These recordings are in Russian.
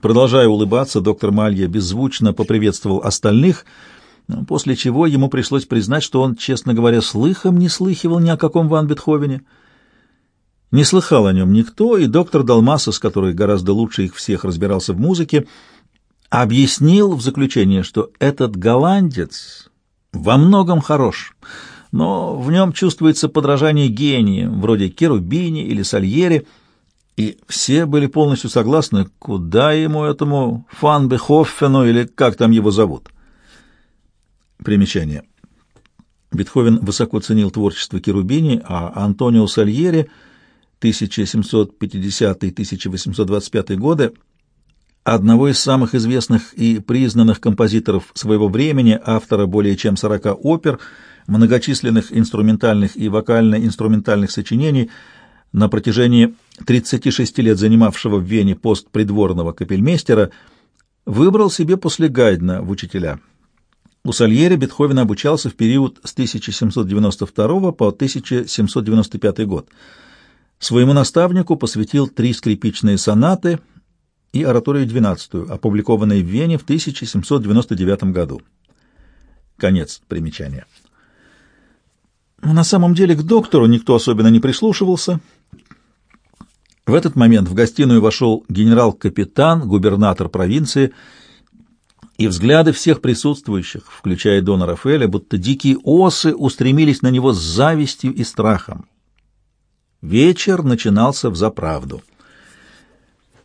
Продолжая улыбаться, доктор Малья беззвучно поприветствовал остальных, после чего ему пришлось признать, что он, честно говоря, слыхом не слыхивал ни о каком Ван Бетховене. Не слыхал о нем никто, и доктор Далмасос, который гораздо лучше их всех разбирался в музыке, объяснил в заключение, что этот голландец во многом хорош, но в нем чувствуется подражание гениям, вроде Керубини или Сальери, и все были полностью согласны, куда ему этому Фанбехоффену или как там его зовут. Примечание. Бетховен высоко ценил творчество Керубини, а Антонио Сальери 1750-1825 годы одного из самых известных и признанных композиторов своего времени, автора более чем 40 опер, многочисленных инструментальных и вокально-инструментальных сочинений, на протяжении 36 лет занимавшего в Вене пост придворного капельмейстера, выбрал себе после Гайдна в учителя. У Сальери Бетховен обучался в период с 1792 по 1795 год. Своему наставнику посвятил три скрипичные сонаты — и ораторию двенадцатую, опубликованной в Вене в 1799 году. Конец примечания. На самом деле к доктору никто особенно не прислушивался. В этот момент в гостиную вошел генерал-капитан, губернатор провинции, и взгляды всех присутствующих, включая Дона Рафаэля, будто дикие осы устремились на него с завистью и страхом. Вечер начинался в заправду.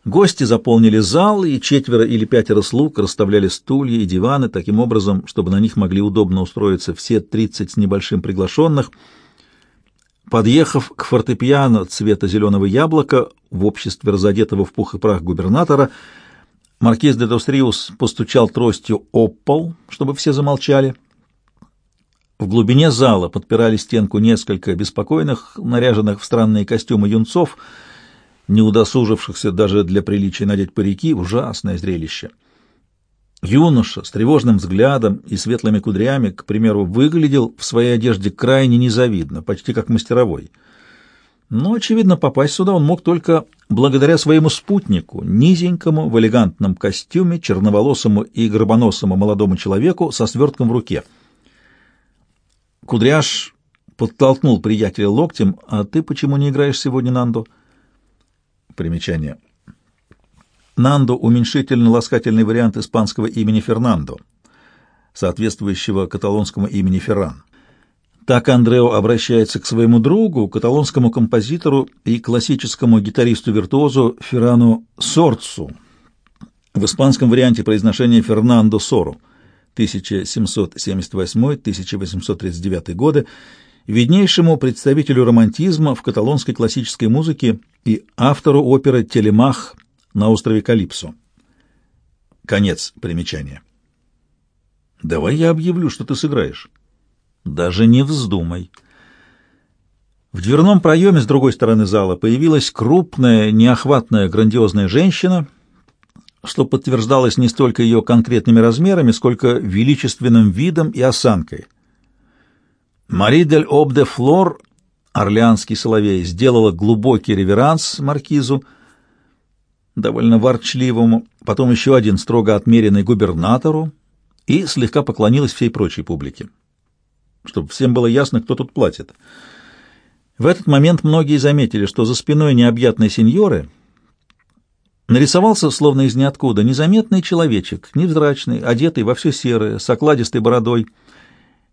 Гости заполнили зал, и четверо или пятеро слуг расставляли стулья и диваны таким образом, чтобы на них могли удобно устроиться все тридцать с небольшим приглашенных. Подъехав к фортепиано цвета зеленого яблока в обществе разодетого в пух и прах губернатора, маркиз де Достриус постучал тростью об пол, чтобы все замолчали. В глубине зала подпирали стенку несколько беспокойных, наряженных в странные костюмы юнцов — не удосужившихся даже для приличия надеть парики, ужасное зрелище. Юноша с тревожным взглядом и светлыми кудрями, к примеру, выглядел в своей одежде крайне незавидно, почти как мастеровой. Но, очевидно, попасть сюда он мог только благодаря своему спутнику, низенькому, в элегантном костюме, черноволосому и гробоносому молодому человеку со свертком в руке. Кудряш подтолкнул приятеля локтем. «А ты почему не играешь сегодня, Нандо?» Примечание. Нандо — уменьшительно-ласкательный вариант испанского имени Фернандо, соответствующего каталонскому имени Ферран. Так Андрео обращается к своему другу, каталонскому композитору и классическому гитаристу-виртуозу Феррану Сорцу. В испанском варианте произношения Фернандо Сору 1778-1839 годы виднейшему представителю романтизма в каталонской классической музыке и автору оперы «Телемах» на острове Калипсо. Конец примечания. «Давай я объявлю, что ты сыграешь». «Даже не вздумай». В дверном проеме с другой стороны зала появилась крупная, неохватная, грандиозная женщина, что подтверждалось не столько ее конкретными размерами, сколько величественным видом и осанкой. Мари дель Об де Флор, орлеанский соловей, сделала глубокий реверанс маркизу, довольно ворчливому, потом еще один строго отмеренный губернатору и слегка поклонилась всей прочей публике, чтобы всем было ясно, кто тут платит. В этот момент многие заметили, что за спиной необъятной сеньоры нарисовался, словно из ниоткуда, незаметный человечек, невзрачный, одетый во все серое, с окладистой бородой,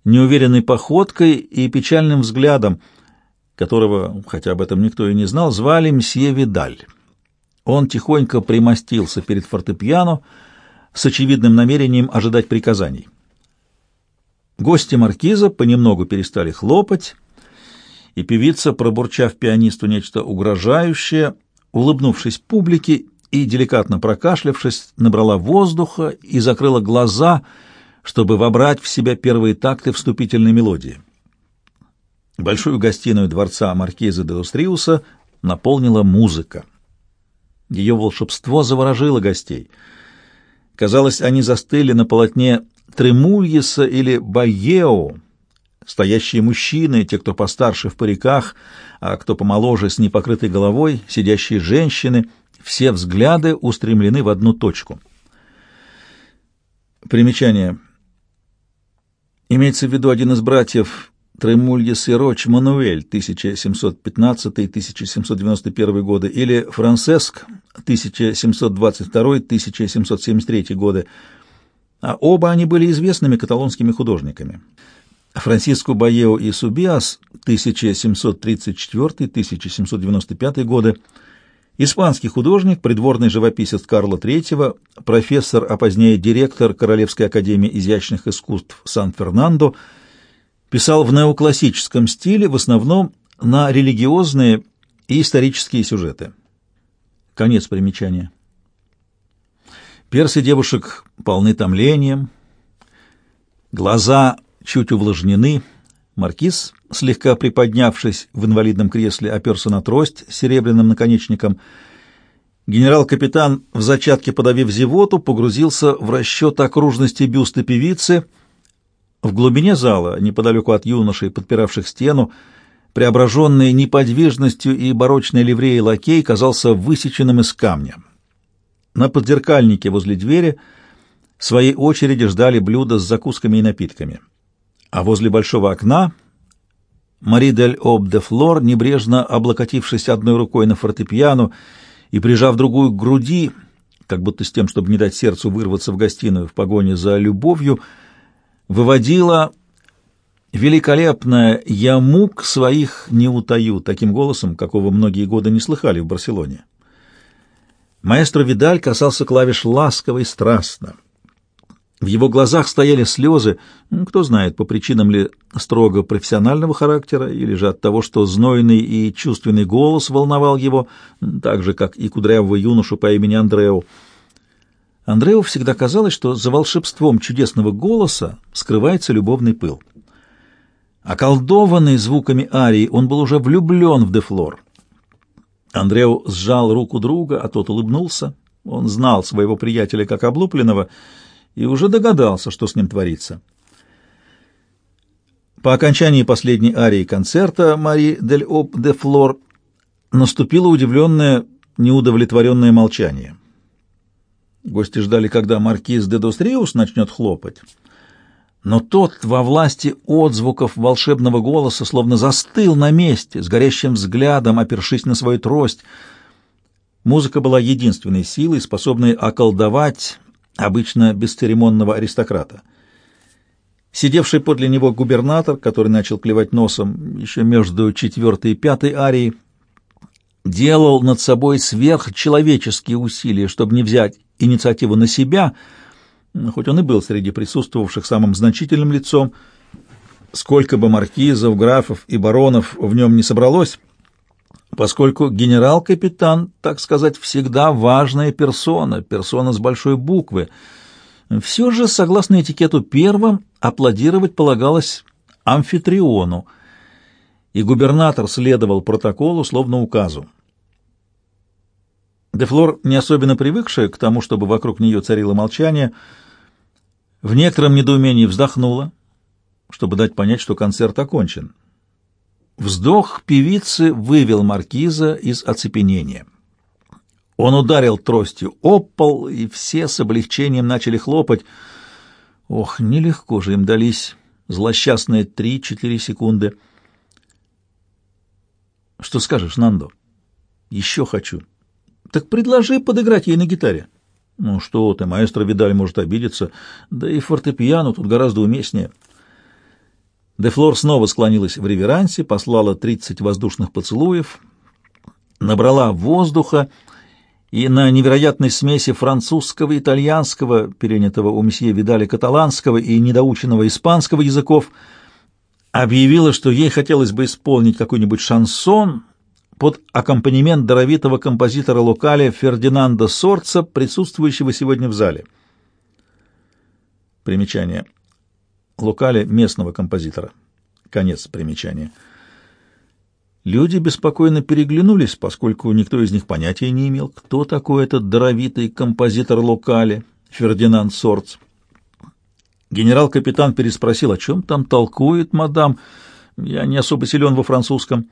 неуверенной походкой и печальным взглядом, которого, хотя об этом никто и не знал, звали мсье Видаль. Он тихонько примостился перед фортепиано с очевидным намерением ожидать приказаний. Гости маркиза понемногу перестали хлопать, и певица, пробурчав пианисту нечто угрожающее, улыбнувшись публике и деликатно прокашлявшись, набрала воздуха и закрыла глаза — чтобы вобрать в себя первые такты вступительной мелодии. Большую гостиную дворца маркиза де Устриуса наполнила музыка. Ее волшебство заворожило гостей. Казалось, они застыли на полотне Тремульеса или Бальео, стоящие мужчины, те, кто постарше в париках, а кто помоложе с непокрытой головой, сидящие женщины, Все взгляды устремлены в одну точку. Примечание. Имеется в виду один из братьев Тремульес и Роч Мануэль 1715-1791 годы или Франциск 1722-1773 годы, а оба они были известными каталонскими художниками. Франциско Баео и Субиас 1734-1795 годы, испанский художник, придворный живописец Карла III, профессор, а позднее директор Королевской академии изящных искусств Сан-Фернандо, писал в неоклассическом стиле, в основном на религиозные и исторические сюжеты. Конец примечания. Персы девушек полны томлением, глаза чуть увлажнены. Маркиз, слегка приподнявшись в инвалидном кресле, оперся на трость с серебряным наконечником. Генерал-капитан, в зачатке подавив зевоту, погрузился в расчет окружности бюста певицы. В глубине зала, неподалеку от юношей, подпиравших стену, преображенный неподвижностью и барочной ливреей лакей казался высеченным из камня. На подзеркальнике возле двери в своей очереди ждали блюда с закусками и напитками а возле большого окна Мари дель Об де Флор, небрежно облокотившись одной рукой на фортепиано и прижав другую к груди, как будто с тем, чтобы не дать сердцу вырваться в гостиную в погоне за любовью, выводила великолепное «Я мук своих не утаю» таким голосом, какого многие годы не слыхали в Барселоне. Маэстро Видаль касался клавиш ласково и страстно. В его глазах стояли слезы, кто знает, по причинам ли строго профессионального характера, или же от того, что знойный и чувственный голос волновал его, так же, как и кудрявого юношу по имени Андрео. Андрео всегда казалось, что за волшебством чудесного голоса скрывается любовный пыл. Околдованный звуками арии, он был уже влюблен в Дефлор. Андрео сжал руку друга, а тот улыбнулся. Он знал своего приятеля как облупленного — и уже догадался, что с ним творится. По окончании последней арии концерта Мари дель Оп де Флор наступило удивленное, неудовлетворенное молчание. Гости ждали, когда маркиз де Достриус начнет хлопать. Но тот во власти отзвуков волшебного голоса словно застыл на месте, с горящим взглядом, опершись на свою трость. Музыка была единственной силой, способной околдовать обычно бесцеремонного аристократа. Сидевший подле него губернатор, который начал клевать носом еще между четвертой и пятой арией, делал над собой сверхчеловеческие усилия, чтобы не взять инициативу на себя, хоть он и был среди присутствовавших самым значительным лицом, сколько бы маркизов, графов и баронов в нем не собралось, поскольку генерал-капитан, так сказать, всегда важная персона, персона с большой буквы. Все же, согласно этикету первым, аплодировать полагалось амфитриону, и губернатор следовал протоколу, словно указу. Дефлор, не особенно привыкшая к тому, чтобы вокруг нее царило молчание, в некотором недоумении вздохнула, чтобы дать понять, что концерт окончен. Вздох певицы вывел маркиза из оцепенения. Он ударил тростью об пол, и все с облегчением начали хлопать. Ох, нелегко же им дались злосчастные три-четыре секунды. Что скажешь, Нандо? Еще хочу. Так предложи подыграть ей на гитаре. Ну что ты, маэстро Видаль может обидеться, да и фортепиано тут гораздо уместнее. Дефлор снова склонилась в реверансе, послала тридцать воздушных поцелуев, набрала воздуха и на невероятной смеси французского, итальянского, перенятого у месье Видали каталанского и недоученного испанского языков, объявила, что ей хотелось бы исполнить какой-нибудь шансон под аккомпанемент даровитого композитора локаля Фердинанда Сорца, присутствующего сегодня в зале. Примечание. Лукали местного композитора. Конец примечания. Люди беспокойно переглянулись, поскольку никто из них понятия не имел, кто такой этот даровитый композитор Лукали, Фердинанд Сорц. Генерал-капитан переспросил, о чем там толкует мадам, я не особо силен во французском.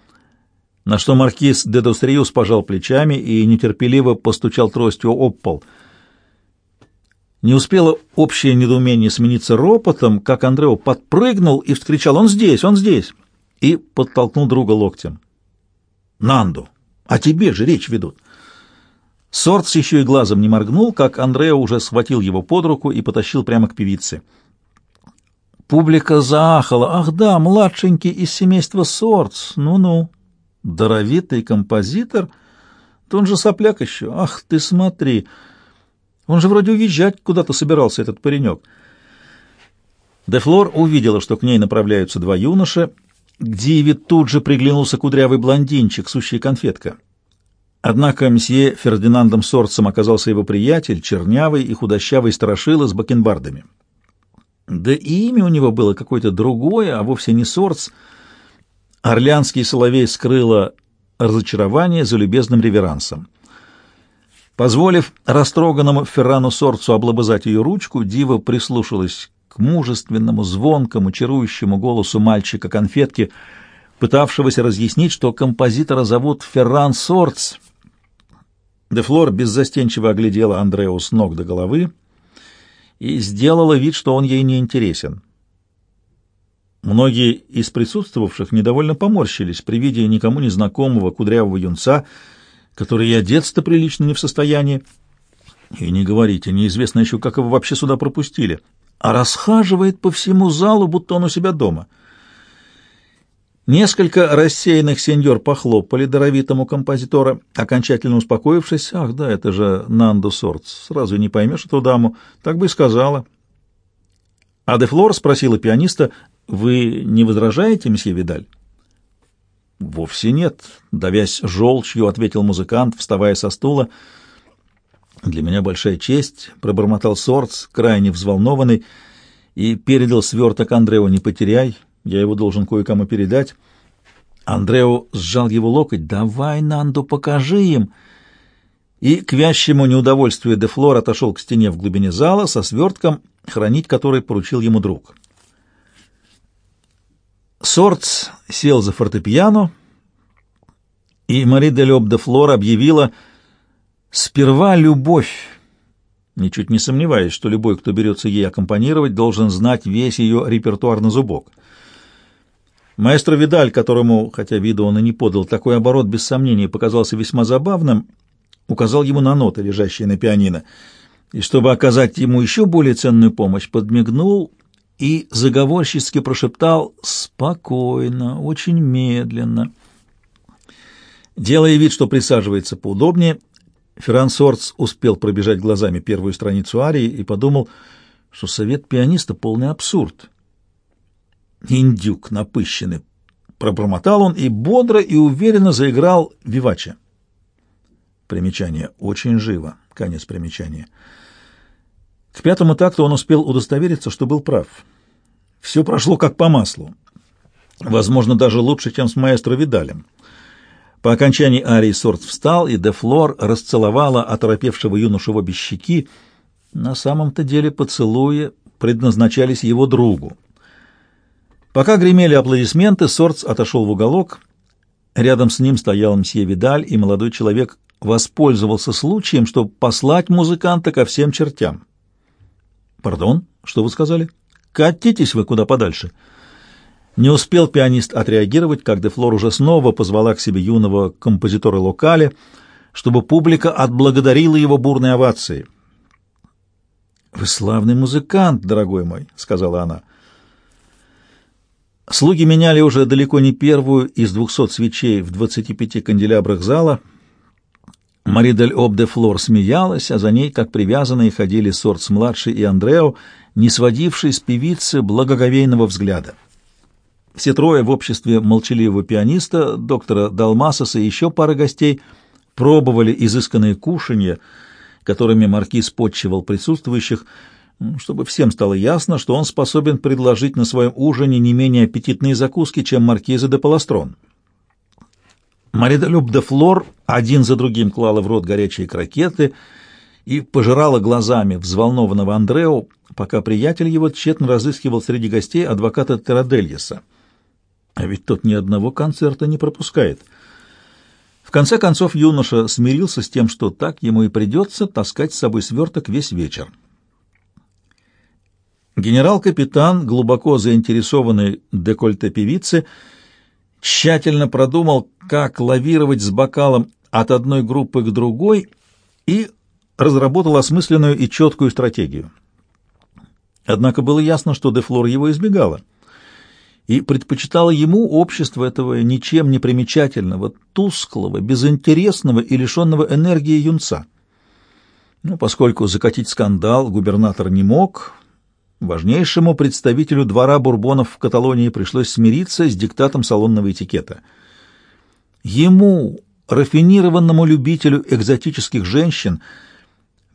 На что маркиз де Достриус пожал плечами и нетерпеливо постучал тростью об пол. Не успело общее недоумение смениться ропотом, как Андрео подпрыгнул и вскричал «Он здесь! Он здесь!» и подтолкнул друга локтем. «Нанду! О тебе же речь ведут!» Сортс еще и глазом не моргнул, как Андрео уже схватил его под руку и потащил прямо к певице. Публика заахала. «Ах да, младшенький из семейства Сортс! Ну-ну!» Даровитый композитор? То он же сопляк еще. Ах ты смотри! Он же вроде уезжать куда-то собирался, этот паренек. Дефлор увидела, что к ней направляются два юноша. К Диве тут же приглянулся кудрявый блондинчик, сущая конфетка. Однако мсье Фердинандом Сорцем оказался его приятель, чернявый и худощавый страшила с бакенбардами. Да и имя у него было какое-то другое, а вовсе не Сорц — Орлянский соловей скрыло разочарование за любезным реверансом. Позволив растроганному Феррану Сорцу облобызать ее ручку, Дива прислушалась к мужественному, звонкому, чарующему голосу мальчика-конфетки, пытавшегося разъяснить, что композитора зовут Ферран Сорц. Дефлор беззастенчиво оглядела Андреу с ног до головы и сделала вид, что он ей не интересен. Многие из присутствовавших недовольно поморщились при виде никому незнакомого кудрявого юнца, который и одеться прилично не в состоянии. И не говорите, неизвестно еще, как его вообще сюда пропустили, а расхаживает по всему залу, будто он у себя дома. Несколько рассеянных сеньор похлопали даровитому композитора, окончательно успокоившись. «Ах, да, это же Нанду Сортс, сразу не поймешь эту даму, так бы и сказала». А де Флор спросила пианиста, «Вы не возражаете, месье Видаль?» «Вовсе нет», — давясь желчью, ответил музыкант, вставая со стула. «Для меня большая честь», — пробормотал Сорц, крайне взволнованный, и передал сверток Андрео «Не потеряй, я его должен кое-кому передать». Андрео сжал его локоть. «Давай, Нанду, покажи им!» И, к вящему неудовольствию де Флор отошел к стене в глубине зала со свертком, хранить который поручил ему друг. Сорц сел за фортепиано, и Мари де Лёб де Флор объявила «Сперва любовь», ничуть не сомневаясь, что любой, кто берется ей аккомпанировать, должен знать весь ее репертуар на зубок. Маэстро Видаль, которому, хотя виду он и не подал, такой оборот без сомнения показался весьма забавным, указал ему на ноты, лежащие на пианино, и, чтобы оказать ему еще более ценную помощь, подмигнул и заговорчески прошептал «Спокойно, очень медленно». Делая вид, что присаживается поудобнее, Ферран Сорц успел пробежать глазами первую страницу арии и подумал, что совет пианиста — полный абсурд. «Индюк напыщенный!» — пробормотал он и бодро и уверенно заиграл виваче. Примечание. Очень живо. Конец примечания. К пятому такту он успел удостовериться, что был прав. Все прошло как по маслу. Возможно, даже лучше, чем с маэстро Видалем. По окончании арии Сорт встал, и де Флор расцеловала оторопевшего юношу в обе щеки. На самом-то деле поцелуи предназначались его другу. Пока гремели аплодисменты, Сортс отошел в уголок. Рядом с ним стоял мсье Видаль, и молодой человек воспользовался случаем, чтобы послать музыканта ко всем чертям. «Пардон, что вы сказали?» Катитесь вы куда подальше. Не успел пианист отреагировать, как Дефлор уже снова позвала к себе юного композитора локали, чтобы публика отблагодарила его бурной овацией. «Вы славный музыкант, дорогой мой», — сказала она. Слуги меняли уже далеко не первую из двухсот свечей в двадцати пяти канделябрах зала. Мари дель Об де Флор смеялась, а за ней, как привязанные, ходили Сортс-младший и Андрео — не сводивший с певицы благоговейного взгляда. Все трое в обществе молчаливого пианиста, доктора Далмасоса и еще пары гостей пробовали изысканные кушанья, которыми маркиз подчивал присутствующих, чтобы всем стало ясно, что он способен предложить на своем ужине не менее аппетитные закуски, чем маркиза де Паластрон. Маридолюб де Флор один за другим клала в рот горячие крокеты — и пожирала глазами взволнованного Андрео, пока приятель его тщетно разыскивал среди гостей адвоката Терадельеса. А ведь тот ни одного концерта не пропускает. В конце концов юноша смирился с тем, что так ему и придется таскать с собой сверток весь вечер. Генерал-капитан, глубоко заинтересованный декольте певицы, тщательно продумал, как лавировать с бокалом от одной группы к другой и разработал осмысленную и четкую стратегию. Однако было ясно, что Дефлор его избегала и предпочитала ему общество этого ничем не примечательного, тусклого, безинтересного и лишенного энергии юнца. Ну, поскольку закатить скандал губернатор не мог, важнейшему представителю двора бурбонов в Каталонии пришлось смириться с диктатом салонного этикета. Ему, рафинированному любителю экзотических женщин,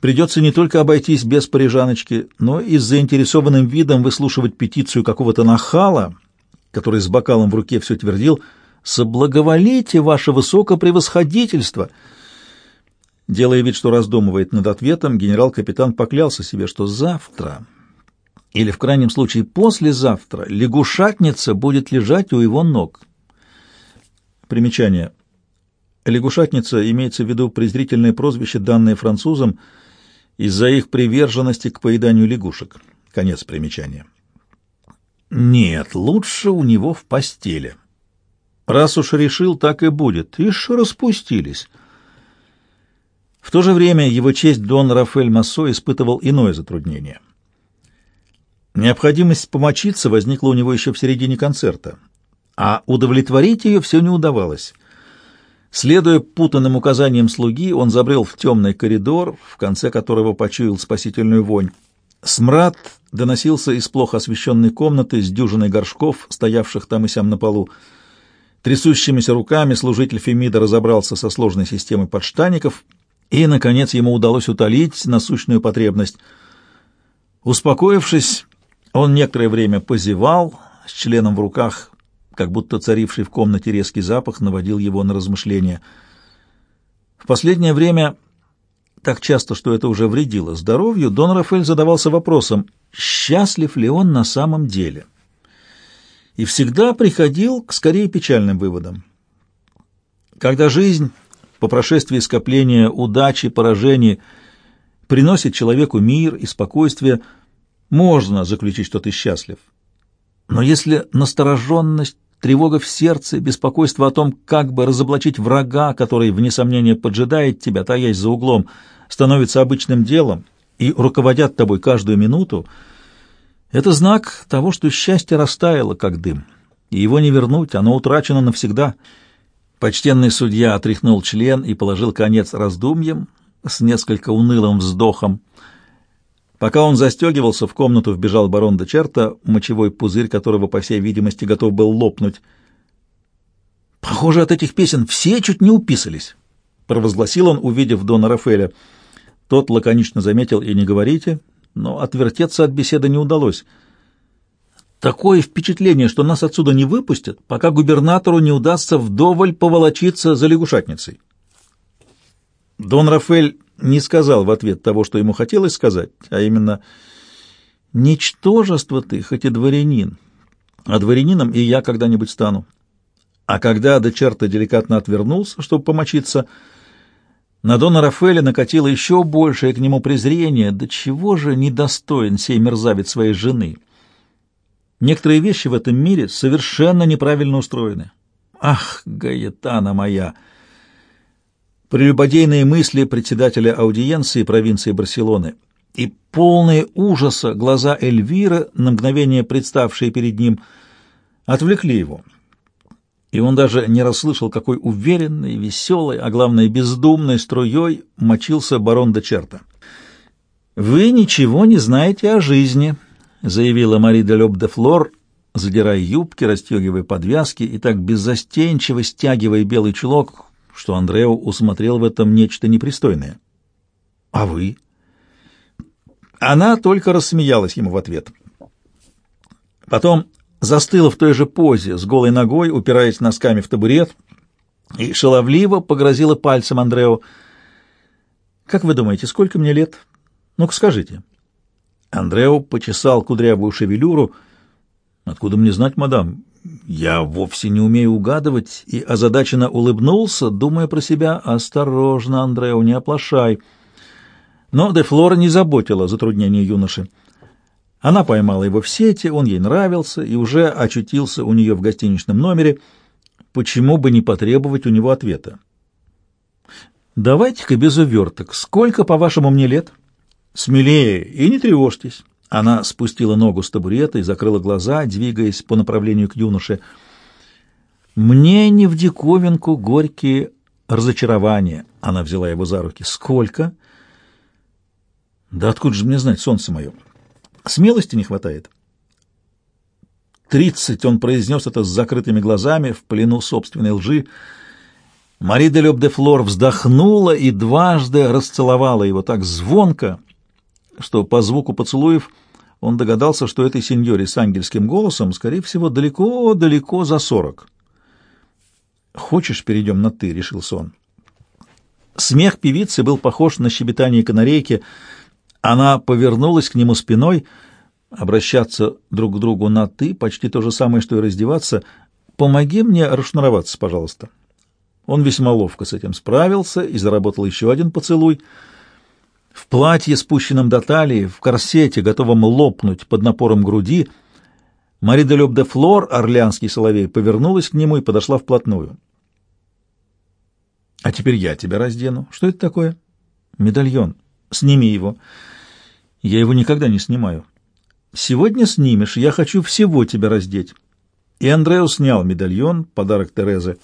придется не только обойтись без парижаночки, но и с заинтересованным видом выслушивать петицию какого-то нахала, который с бокалом в руке все твердил «Соблаговолите, ваше высокопревосходительство!» Делая вид, что раздумывает над ответом, генерал-капитан поклялся себе, что завтра, или в крайнем случае послезавтра, лягушатница будет лежать у его ног. Примечание. Лягушатница имеется в виду презрительное прозвище, данное французам из-за их приверженности к поеданию лягушек. Конец примечания. Нет, лучше у него в постели. Раз уж решил, так и будет. Ишь, распустились. В то же время его честь Дон Рафаэль Массо испытывал иное затруднение. Необходимость помочиться возникла у него еще в середине концерта, а удовлетворить ее все не удавалось. Следуя путанным указаниям слуги, он забрел в темный коридор, в конце которого почуял спасительную вонь. Смрад доносился из плохо освещенной комнаты с дюжиной горшков, стоявших там и сям на полу. Трясущимися руками служитель Фемида разобрался со сложной системой подштаников, и, наконец, ему удалось утолить насущную потребность. Успокоившись, он некоторое время позевал, с членом в руках, как будто царивший в комнате резкий запах наводил его на размышления. В последнее время так часто, что это уже вредило здоровью, Дон Рафаэль задавался вопросом, счастлив ли он на самом деле. И всегда приходил к скорее печальным выводам. Когда жизнь, по прошествии скопления удачи, поражений, приносит человеку мир и спокойствие, можно заключить, что ты счастлив. Но если настороженность, тревога в сердце, беспокойство о том, как бы разоблачить врага, который, вне сомнения, поджидает тебя, таясь за углом, становится обычным делом и руководят тобой каждую минуту, это знак того, что счастье растаяло, как дым, и его не вернуть, оно утрачено навсегда. Почтенный судья отряхнул член и положил конец раздумьям с несколько унылым вздохом. Пока он застегивался, в комнату вбежал барон де Черта, мочевой пузырь которого, по всей видимости, готов был лопнуть. «Похоже, от этих песен все чуть не уписались», — провозгласил он, увидев Дона Рафеля — тот лаконично заметил и не говорите, но отвертеться от беседы не удалось. Такое впечатление, что нас отсюда не выпустят, пока губернатору не удастся вдоволь поволочиться за лягушатницей. Дон Рафель не сказал в ответ того, что ему хотелось сказать, а именно «Ничтожество ты, хоть и дворянин, а дворянином и я когда-нибудь стану». А когда Дечерто деликатно отвернулся, чтобы помочиться, — на Дона Рафаэля накатило еще большее к нему презрение. Да чего же недостоин сей мерзавец своей жены? Некоторые вещи в этом мире совершенно неправильно устроены. Ах, Гаетана моя! Прелюбодейные мысли председателя аудиенции провинции Барселоны и полные ужаса глаза Эльвиры, на мгновение представшие перед ним, отвлекли его и он даже не расслышал, какой уверенной, веселой, а главное бездумной струей мочился барон де Черта. «Вы ничего не знаете о жизни», — заявила Мари де Лёб де Флор, задирая юбки, расстегивая подвязки и так беззастенчиво стягивая белый чулок, что Андрео усмотрел в этом нечто непристойное. «А вы?» Она только рассмеялась ему в ответ. Потом застыла в той же позе, с голой ногой, упираясь носками в табурет, и шаловливо погрозила пальцем Андрео. «Как вы думаете, сколько мне лет? Ну-ка скажите». Андрео почесал кудрявую шевелюру. «Откуда мне знать, мадам? Я вовсе не умею угадывать и озадаченно улыбнулся, думая про себя «Осторожно, Андрео, не оплошай». Но де Флора не заботила затруднения юноши. Она поймала его в сети, он ей нравился и уже очутился у нее в гостиничном номере. Почему бы не потребовать у него ответа? «Давайте-ка без уверток. Сколько, по-вашему, мне лет?» «Смелее и не тревожьтесь». Она спустила ногу с табурета и закрыла глаза, двигаясь по направлению к юноше. «Мне не в диковинку горькие разочарования». Она взяла его за руки. «Сколько?» «Да откуда же мне знать, солнце мое?» «Смелости не хватает». «Тридцать!» — он произнес это с закрытыми глазами, в плену собственной лжи. Мари де Лёб де Флор вздохнула и дважды расцеловала его так звонко, что по звуку поцелуев он догадался, что этой сеньоре с ангельским голосом, скорее всего, далеко-далеко за сорок. «Хочешь, перейдем на «ты», — решился он. Смех певицы был похож на щебетание канарейки. Она повернулась к нему спиной. Обращаться друг к другу на «ты» — почти то же самое, что и раздеваться. «Помоги мне расшнуроваться, пожалуйста». Он весьма ловко с этим справился и заработал еще один поцелуй — в платье, спущенном до талии, в корсете, готовом лопнуть под напором груди, Мари де Лёб де Флор, орлеанский соловей, повернулась к нему и подошла вплотную. «А теперь я тебя раздену. Что это такое?» «Медальон. Сними его». «Я его никогда не снимаю». «Сегодня снимешь. Я хочу всего тебя раздеть». И Андрео снял медальон, подарок Терезы.